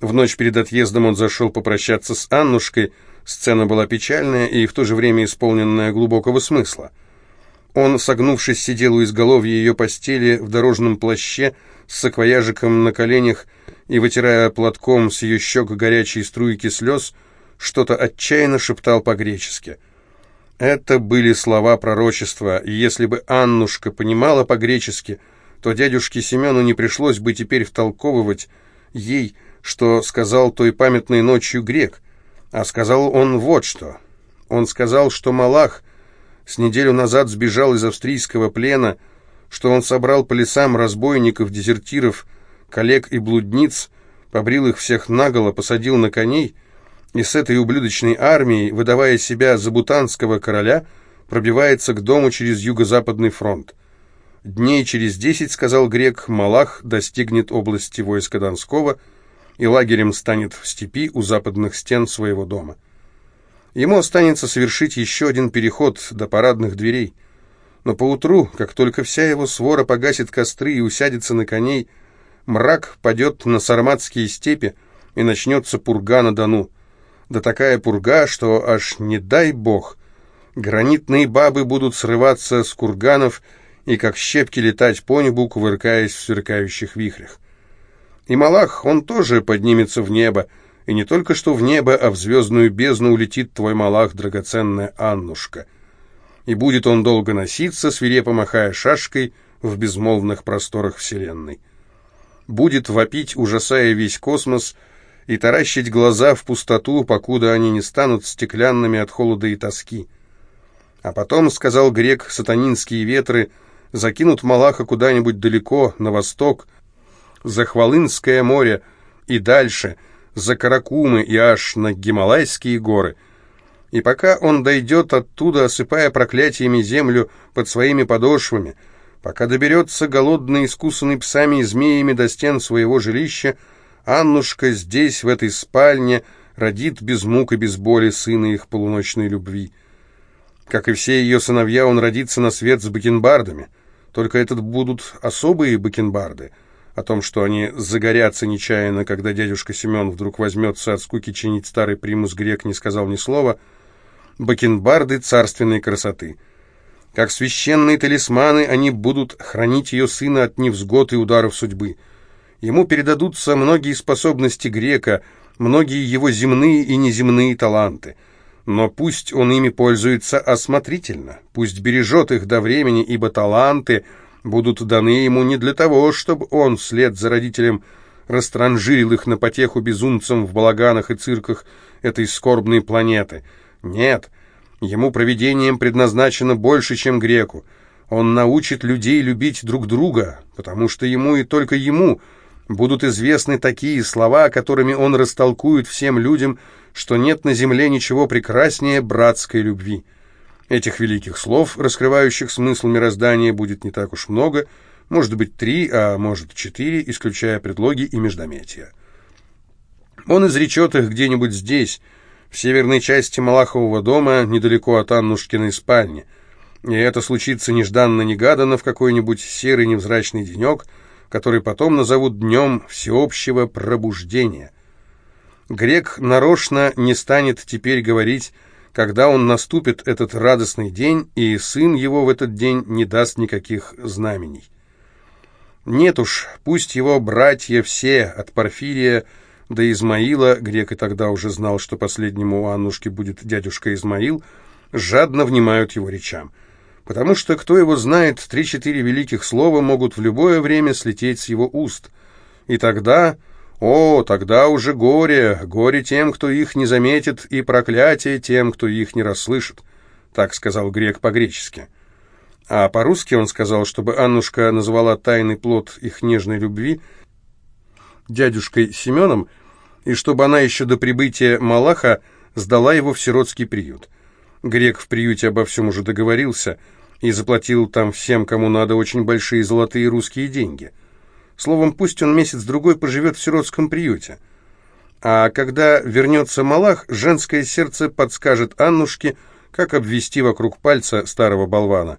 В ночь перед отъездом он зашел попрощаться с Аннушкой. Сцена была печальная и в то же время исполненная глубокого смысла. Он, согнувшись, сидел у изголовья ее постели в дорожном плаще с саквояжиком на коленях и, вытирая платком с ее щек горячие струйки слез, что-то отчаянно шептал по-гречески. Это были слова пророчества, и если бы Аннушка понимала по-гречески, то дядюшке Семену не пришлось бы теперь втолковывать ей, что сказал той памятной ночью грек, а сказал он вот что. Он сказал, что Малах с неделю назад сбежал из австрийского плена, что он собрал по лесам разбойников, дезертиров, коллег и блудниц, побрил их всех наголо, посадил на коней и с этой ублюдочной армией, выдавая себя за бутанского короля, пробивается к дому через юго-западный фронт. Дней через десять, сказал грек, Малах достигнет области войска Донского и лагерем станет в степи у западных стен своего дома. Ему останется совершить еще один переход до парадных дверей. Но поутру, как только вся его свора погасит костры и усядется на коней, мрак падет на сарматские степи, и начнется пурга на Дону. Да такая пурга, что аж не дай бог. Гранитные бабы будут срываться с курганов и как щепки летать по небу, кувыркаясь в сверкающих вихрях. И Малах, он тоже поднимется в небо, и не только что в небо, а в звездную бездну улетит твой Малах, драгоценная Аннушка. И будет он долго носиться, свирепо махая шашкой в безмолвных просторах Вселенной. Будет вопить, ужасая весь космос, и таращить глаза в пустоту, покуда они не станут стеклянными от холода и тоски. А потом, сказал грек, сатанинские ветры закинут Малаха куда-нибудь далеко, на восток, за Хвалынское море и дальше, за Каракумы и аж на Гималайские горы. И пока он дойдет оттуда, осыпая проклятиями землю под своими подошвами, пока доберется голодный, искусанный псами и змеями до стен своего жилища, Аннушка здесь, в этой спальне, родит без мук и без боли сына их полуночной любви. Как и все ее сыновья, он родится на свет с бакенбардами. Только этот будут особые бакенбарды. О том, что они загорятся нечаянно, когда дядюшка Семен вдруг возьмется от скуки чинить старый примус грек, не сказал ни слова. Бакенбарды царственной красоты. Как священные талисманы, они будут хранить ее сына от невзгод и ударов судьбы. Ему передадутся многие способности грека, многие его земные и неземные таланты. Но пусть он ими пользуется осмотрительно, пусть бережет их до времени, ибо таланты будут даны ему не для того, чтобы он вслед за родителем растранжирил их на потеху безумцам в балаганах и цирках этой скорбной планеты. Нет, ему провидением предназначено больше, чем греку. Он научит людей любить друг друга, потому что ему и только ему – будут известны такие слова, которыми он растолкует всем людям, что нет на земле ничего прекраснее братской любви. Этих великих слов, раскрывающих смысл мироздания, будет не так уж много, может быть три, а может четыре, исключая предлоги и междометия. Он изречет их где-нибудь здесь, в северной части Малахового дома, недалеко от Аннушкиной спальни, и это случится нежданно-негаданно в какой-нибудь серый невзрачный денек – который потом назовут днем всеобщего пробуждения. Грек нарочно не станет теперь говорить, когда он наступит этот радостный день, и сын его в этот день не даст никаких знамений. Нет уж, пусть его братья все, от Порфирия до Измаила, грек и тогда уже знал, что последнему у Аннушки будет дядюшка Измаил, жадно внимают его речам потому что, кто его знает, три-четыре великих слова могут в любое время слететь с его уст. И тогда, о, тогда уже горе, горе тем, кто их не заметит, и проклятие тем, кто их не расслышит, так сказал грек по-гречески. А по-русски он сказал, чтобы Аннушка назвала тайный плод их нежной любви дядюшкой Семеном, и чтобы она еще до прибытия Малаха сдала его в сиротский приют. Грек в приюте обо всем уже договорился – и заплатил там всем, кому надо, очень большие золотые русские деньги. Словом, пусть он месяц-другой поживет в сиротском приюте. А когда вернется Малах, женское сердце подскажет Аннушке, как обвести вокруг пальца старого болвана.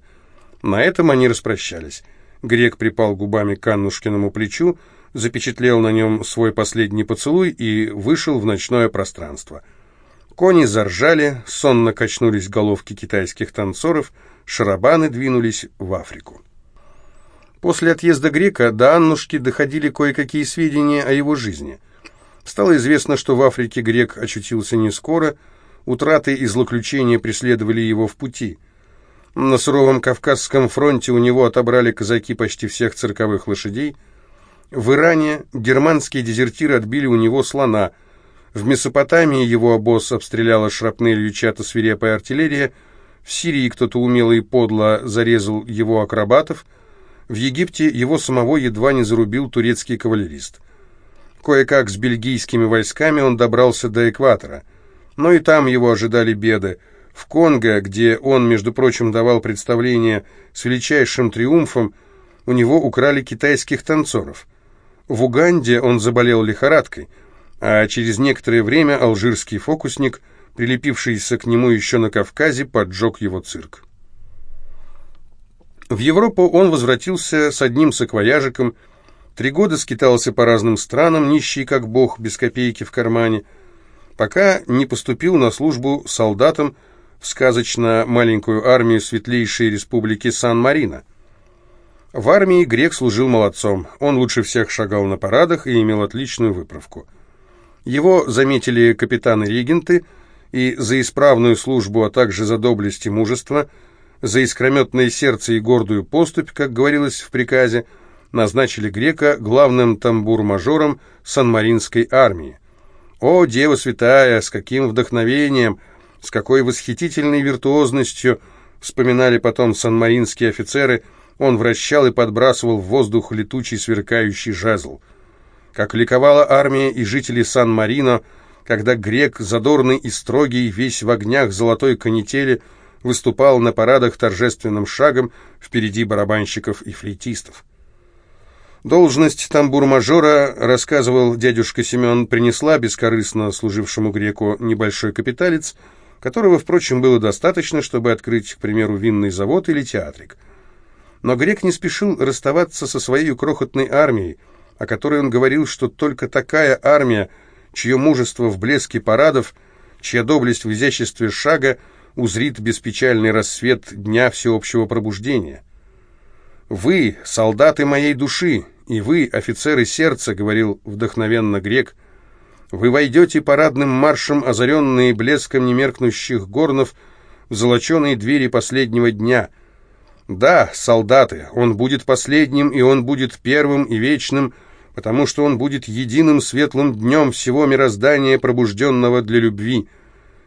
На этом они распрощались. Грек припал губами к Аннушкиному плечу, запечатлел на нем свой последний поцелуй и вышел в ночное пространство. Кони заржали, сонно качнулись головки китайских танцоров, шарабаны двинулись в Африку. После отъезда грека до Аннушки доходили кое-какие сведения о его жизни. Стало известно, что в Африке грек очутился не скоро, утраты и злоключения преследовали его в пути. На суровом Кавказском фронте у него отобрали казаки почти всех цирковых лошадей. В Иране германские дезертиры отбили у него слона. В Месопотамии его обоз обстреляла шрапнелью чья-то свирепая артиллерия. В Сирии кто-то умело и подло зарезал его акробатов – в Египте его самого едва не зарубил турецкий кавалерист. Кое-как с бельгийскими войсками он добрался до экватора. Но и там его ожидали беды. В Конго, где он, между прочим, давал представление с величайшим триумфом, у него украли китайских танцоров. В Уганде он заболел лихорадкой, а через некоторое время алжирский фокусник, прилепившийся к нему еще на Кавказе, поджег его цирк. В Европу он возвратился с одним саквояжиком, три года скитался по разным странам, нищий как бог, без копейки в кармане, пока не поступил на службу солдатом в сказочно маленькую армию светлейшей республики Сан-Марино. В армии грек служил молодцом, он лучше всех шагал на парадах и имел отличную выправку. Его заметили капитаны-регенты, и за исправную службу, а также за доблесть и мужество – за искрометное сердце и гордую поступь, как говорилось в приказе, назначили грека главным тамбур-мажором санмаринской армии. О, Дева Святая, с каким вдохновением, с какой восхитительной виртуозностью, вспоминали потом санмаринские офицеры, он вращал и подбрасывал в воздух летучий сверкающий жезл. Как ликовала армия и жители Сан-Марино, когда грек, задорный и строгий, весь в огнях золотой канители, выступал на парадах торжественным шагом впереди барабанщиков и флейтистов. Должность тамбур-мажора, рассказывал дядюшка Семен, принесла бескорыстно служившему греку небольшой капиталец, которого, впрочем, было достаточно, чтобы открыть, к примеру, винный завод или театрик. Но грек не спешил расставаться со своей крохотной армией, о которой он говорил, что только такая армия, чье мужество в блеске парадов, чья доблесть в изяществе шага узрит беспечальный рассвет дня всеобщего пробуждения. «Вы, солдаты моей души, и вы, офицеры сердца», — говорил вдохновенно грек, — «вы войдете парадным маршем, озаренные блеском немеркнущих горнов, в золоченые двери последнего дня. Да, солдаты, он будет последним, и он будет первым и вечным, потому что он будет единым светлым днем всего мироздания, пробужденного для любви»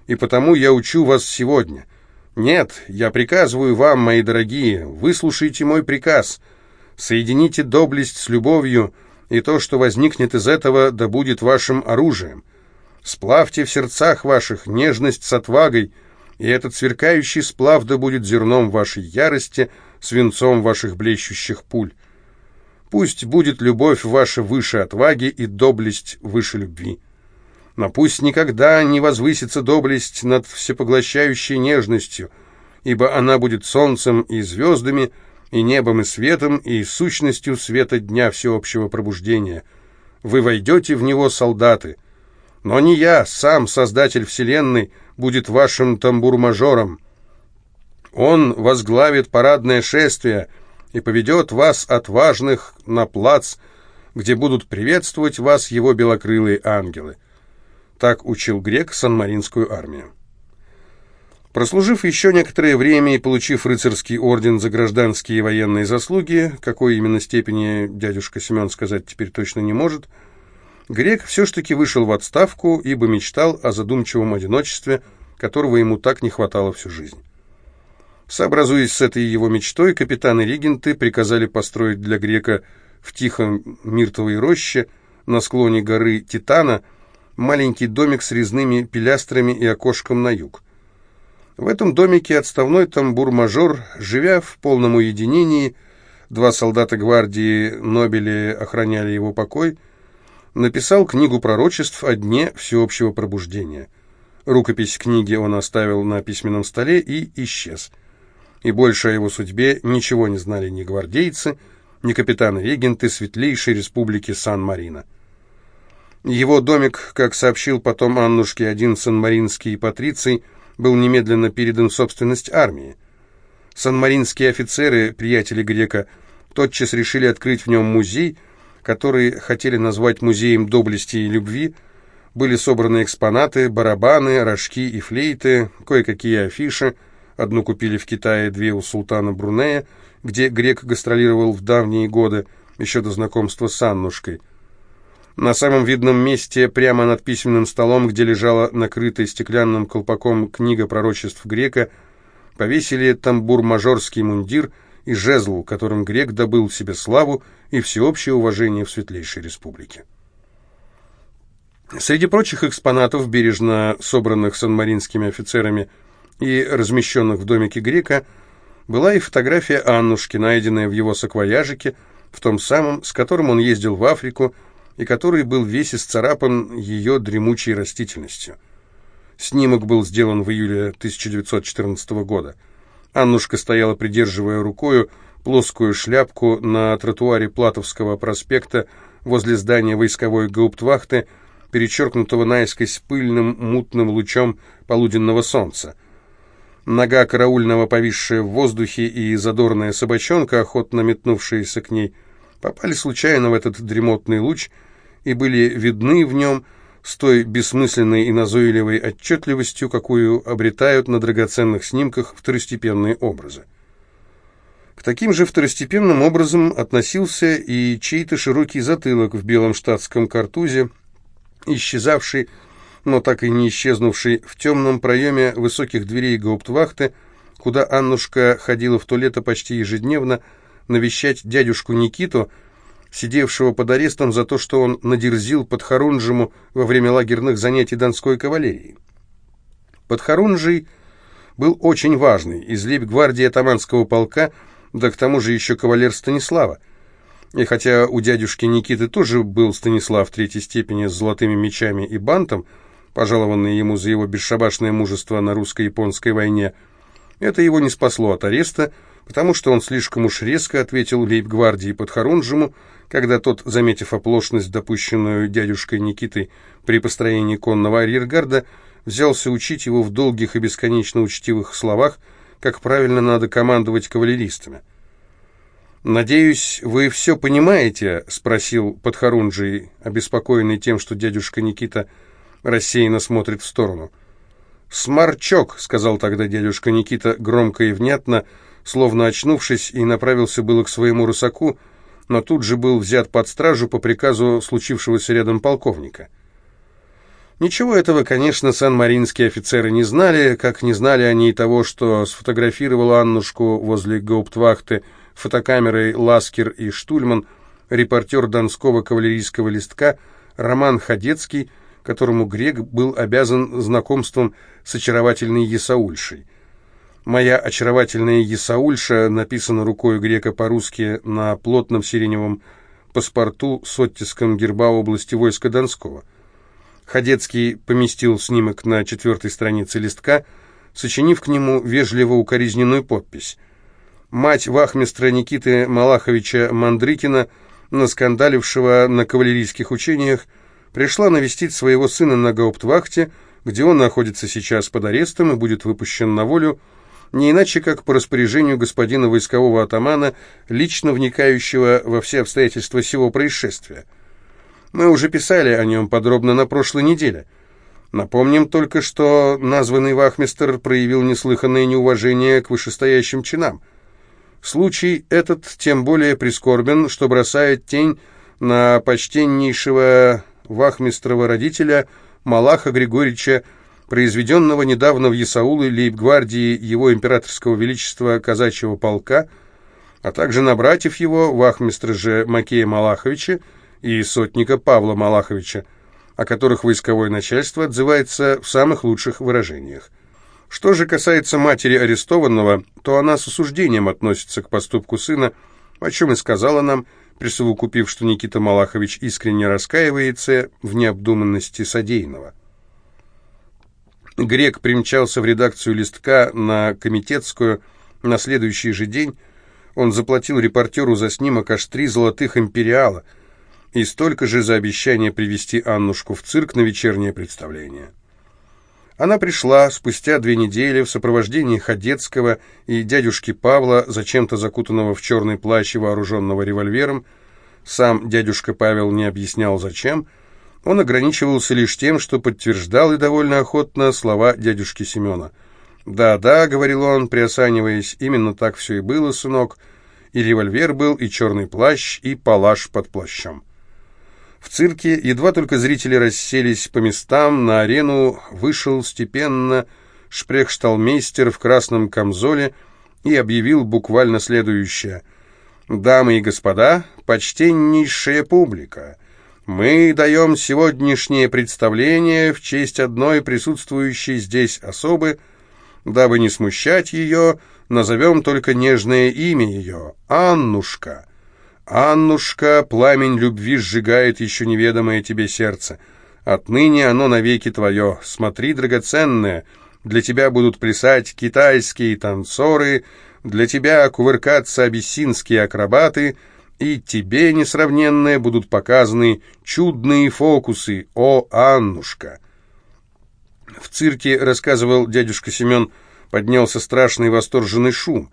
и потому я учу вас сегодня. Нет, я приказываю вам, мои дорогие, выслушайте мой приказ. Соедините доблесть с любовью, и то, что возникнет из этого, да будет вашим оружием. Сплавьте в сердцах ваших нежность с отвагой, и этот сверкающий сплав да будет зерном вашей ярости, свинцом ваших блещущих пуль. Пусть будет любовь ваша выше отваги и доблесть выше любви. Но пусть никогда не возвысится доблесть над всепоглощающей нежностью, ибо она будет солнцем и звездами, и небом и светом, и сущностью света дня всеобщего пробуждения. Вы войдете в него, солдаты. Но не я, сам Создатель Вселенной, будет вашим тамбур-мажором. Он возглавит парадное шествие и поведет вас отважных на плац, где будут приветствовать вас его белокрылые ангелы. Так учил грек санмаринскую армию. Прослужив еще некоторое время и получив рыцарский орден за гражданские и военные заслуги, какой именно степени дядюшка Семен сказать теперь точно не может, грек все ж таки вышел в отставку, ибо мечтал о задумчивом одиночестве, которого ему так не хватало всю жизнь. Сообразуясь с этой его мечтой, капитаны-регенты приказали построить для грека в тихом миртовой роще на склоне горы Титана – маленький домик с резными пилястрами и окошком на юг. В этом домике отставной тамбур-мажор, живя в полном уединении, два солдата гвардии Нобели охраняли его покой, написал книгу пророчеств о дне всеобщего пробуждения. Рукопись книги он оставил на письменном столе и исчез. И больше о его судьбе ничего не знали ни гвардейцы, не капитаны-регенты Светлейшей Республики Сан-Марино. Его домик, как сообщил потом Аннушке один санмаринский патриций, был немедленно передан в собственность армии. Санмаринские офицеры, приятели грека, тотчас решили открыть в нем музей, который хотели назвать музеем доблести и любви. Были собраны экспонаты, барабаны, рожки и флейты, кое-какие афиши. Одну купили в Китае, две у султана Брунея, где грек гастролировал в давние годы, еще до знакомства с Аннушкой. На самом видном месте, прямо над письменным столом, где лежала накрытая стеклянным колпаком книга пророчеств грека, повесили тамбур-мажорский мундир и жезл, которым грек добыл себе славу и всеобщее уважение в Светлейшей Республике. Среди прочих экспонатов, бережно собранных санмаринскими офицерами и размещенных в домике грека, была и фотография Аннушки, найденная в его саквояжике, в том самом, с которым он ездил в Африку, и который был весь исцарапан ее дремучей растительностью. Снимок был сделан в июле 1914 года. Аннушка стояла, придерживая рукою плоскую шляпку на тротуаре Платовского проспекта возле здания войсковой гауптвахты, перечеркнутого наискось пыльным мутным лучом полуденного солнца. Нога караульного, повисшая в воздухе, и задорная собачонка, охотно метнувшаяся к ней, попали случайно в этот дремотный луч и были видны в нем с той бессмысленной и назойливой отчетливостью, какую обретают на драгоценных снимках второстепенные образы. К таким же второстепенным образом относился и чей-то широкий затылок в белом штатском картузе, исчезавший, но так и не исчезнувший в темном проеме высоких дверей гауптвахты, куда Аннушка ходила в то лето почти ежедневно навещать дядюшку Никиту, сидевшего под арестом за то, что он надерзил Подхорунжему во время лагерных занятий Донской кавалерии. Подхорунжий был очень важный, из лейб-гвардии атаманского полка, да к тому же еще кавалер Станислава. И хотя у дядюшки Никиты тоже был Станислав третьей степени с золотыми мечами и бантом, пожалованный ему за его бесшабашное мужество на русско-японской войне, это его не спасло от ареста, потому что он слишком уж резко ответил лейб-гвардии Подхорунжему, когда тот, заметив оплошность, допущенную дядюшкой Никитой при построении конного арьергарда, взялся учить его в долгих и бесконечно учтивых словах, как правильно надо командовать кавалеристами. «Надеюсь, вы все понимаете?» — спросил Подхорунжий, обеспокоенный тем, что дядюшка Никита рассеянно смотрит в сторону. «Сморчок», — сказал тогда дядюшка Никита громко и внятно, словно очнувшись, и направился было к своему рысаку, — но тут же был взят под стражу по приказу случившегося рядом полковника. Ничего этого, конечно, сан-маринские офицеры не знали, как не знали они и того, что сфотографировал Аннушку возле гауптвахты фотокамерой Ласкер и Штульман репортер Донского кавалерийского листка Роман Ходецкий, которому грек был обязан знакомством с очаровательной Есаульшей. «Моя очаровательная Есаульша» написана рукой грека по-русски на плотном сиреневом паспорту с оттиском герба области войска Донского. Ходецкий поместил снимок на четвертой странице листка, сочинив к нему вежливо-укоризненную подпись. Мать вахмистра Никиты Малаховича Мандрыкина, наскандалившего на кавалерийских учениях, пришла навестить своего сына на гауптвахте, где он находится сейчас под арестом и будет выпущен на волю, не иначе как по распоряжению господина войскового атамана, лично вникающего во все обстоятельства всего происшествия. Мы уже писали о нем подробно на прошлой неделе. Напомним только, что названный вахмистер проявил неслыханное неуважение к вышестоящим чинам. Случай этот тем более прискорбен, что бросает тень на почтеннейшего вахмистрова родителя Малаха Григорьевича произведенного недавно в Ясауле лейб-гвардии его императорского величества казачьего полка, а также на братьев его, вахмистра же Макея Малаховича и сотника Павла Малаховича, о которых войсковое начальство отзывается в самых лучших выражениях. Что же касается матери арестованного, то она с осуждением относится к поступку сына, о чем и сказала нам, присовокупив, что Никита Малахович искренне раскаивается в необдуманности содеянного. Грек примчался в редакцию листка на Комитетскую на следующий же день. Он заплатил репортеру за снимок аж три золотых империала и столько же за обещание привести Аннушку в цирк на вечернее представление. Она пришла спустя две недели в сопровождении Ходецкого и дядюшки Павла, зачем-то закутанного в черный плащ и вооруженного револьвером. Сам дядюшка Павел не объяснял зачем. Он ограничивался лишь тем, что подтверждал и довольно охотно слова дядюшки Семена – «Да-да», — говорил он, приосаниваясь, — «именно так все и было, сынок. И револьвер был, и черный плащ, и палаш под плащом». В цирке, едва только зрители расселись по местам, на арену вышел степенно шпрехшталмейстер в красном камзоле и объявил буквально следующее. «Дамы и господа, почтеннейшая публика, мы даем сегодняшнее представление в честь одной присутствующей здесь особы, Дабы не смущать ее, назовем только нежное имя ее — Аннушка. Аннушка, пламень любви сжигает еще неведомое тебе сердце. Отныне оно навеки твое. Смотри, драгоценное, для тебя будут плясать китайские танцоры, для тебя кувыркаться абиссинские акробаты, и тебе, несравненные, будут показаны чудные фокусы, о, Аннушка!» В цирке, рассказывал дядюшка Семен, поднялся страшный восторженный шум.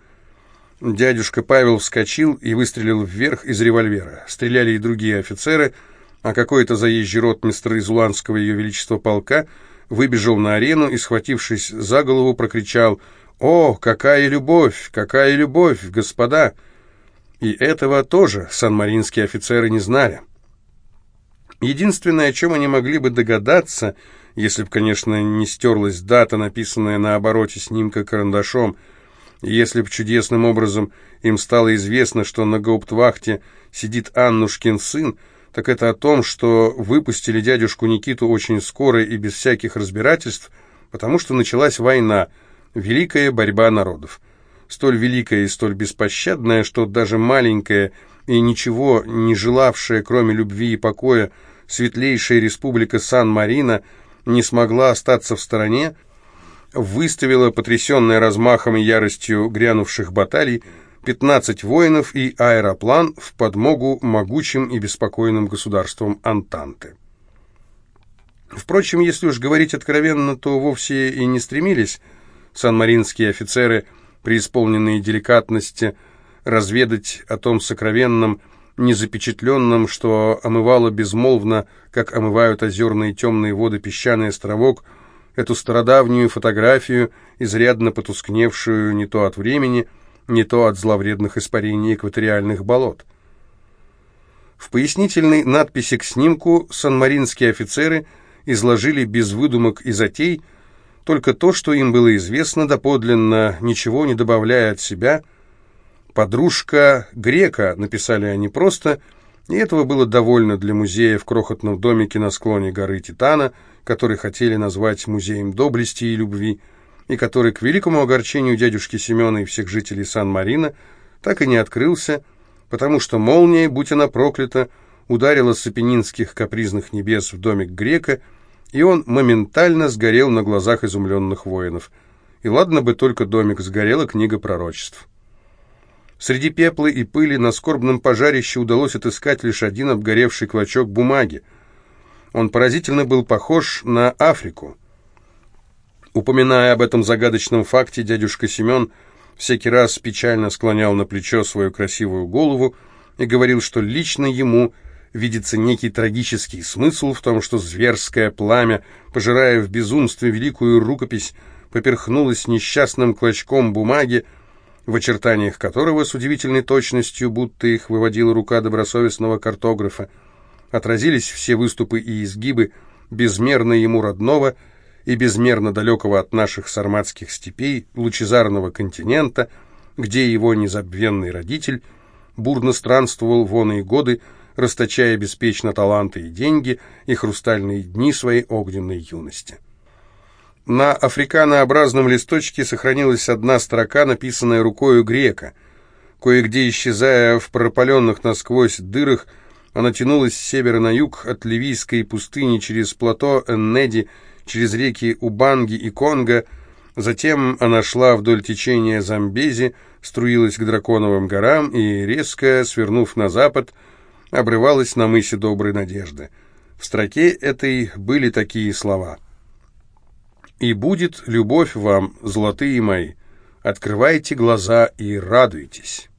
Дядюшка Павел вскочил и выстрелил вверх из револьвера. Стреляли и другие офицеры, а какой-то заезжий ротмистр из Уланского ее величества полка выбежал на арену и, схватившись за голову, прокричал «О, какая любовь! Какая любовь, господа!» И этого тоже санмаринские офицеры не знали. Единственное, о чем они могли бы догадаться – если б, конечно, не стерлась дата, написанная на обороте снимка карандашом, если б чудесным образом им стало известно, что на гауптвахте сидит Аннушкин сын, так это о том, что выпустили дядюшку Никиту очень скоро и без всяких разбирательств, потому что началась война, великая борьба народов. Столь великая и столь беспощадная, что даже маленькая и ничего не желавшая, кроме любви и покоя, светлейшая республика Сан-Марино – не смогла остаться в стороне, выставила, потрясенная размахом и яростью грянувших баталий, 15 воинов и аэроплан в подмогу могучим и беспокойным государствам Антанты. Впрочем, если уж говорить откровенно, то вовсе и не стремились санмаринские офицеры, преисполненные деликатности, разведать о том сокровенном, незапечатленном, что омывало безмолвно, как омывают озерные темные воды песчаный островок, эту стародавнюю фотографию, изрядно потускневшую не то от времени, не то от зловредных испарений экваториальных болот. В пояснительной надписи к снимку санмаринские офицеры изложили без выдумок и затей только то, что им было известно доподлинно, ничего не добавляя от себя – «Подружка грека», написали они просто, и этого было довольно для музея в крохотном домике на склоне горы Титана, который хотели назвать музеем доблести и любви, и который, к великому огорчению дядюшки Семена и всех жителей Сан-Марина, так и не открылся, потому что молния, будь она проклята, ударила с апеннинских капризных небес в домик грека, и он моментально сгорел на глазах изумленных воинов. И ладно бы только домик сгорела книга пророчеств. Среди пепла и пыли на скорбном пожарище удалось отыскать лишь один обгоревший клочок бумаги. Он поразительно был похож на Африку. Упоминая об этом загадочном факте, дядюшка Семен всякий раз печально склонял на плечо свою красивую голову и говорил, что лично ему видится некий трагический смысл в том, что зверское пламя, пожирая в безумстве великую рукопись, поперхнулось несчастным клочком бумаги, в очертаниях которого с удивительной точностью, будто их выводила рука добросовестного картографа, отразились все выступы и изгибы безмерно ему родного и безмерно далекого от наших сарматских степей лучезарного континента, где его незабвенный родитель бурно странствовал вон и годы, расточая беспечно таланты и деньги и хрустальные дни своей огненной юности. На африканообразном листочке сохранилась одна строка, написанная рукою грека. Кое-где исчезая в пропаленных насквозь дырах, она тянулась с севера на юг от Ливийской пустыни через плато Эннеди, через реки Убанги и Конго. Затем она шла вдоль течения Замбези, струилась к Драконовым горам и, резко свернув на запад, обрывалась на мысе Доброй Надежды. В строке этой были такие слова. «И будет любовь вам, золотые мои, открывайте глаза и радуйтесь».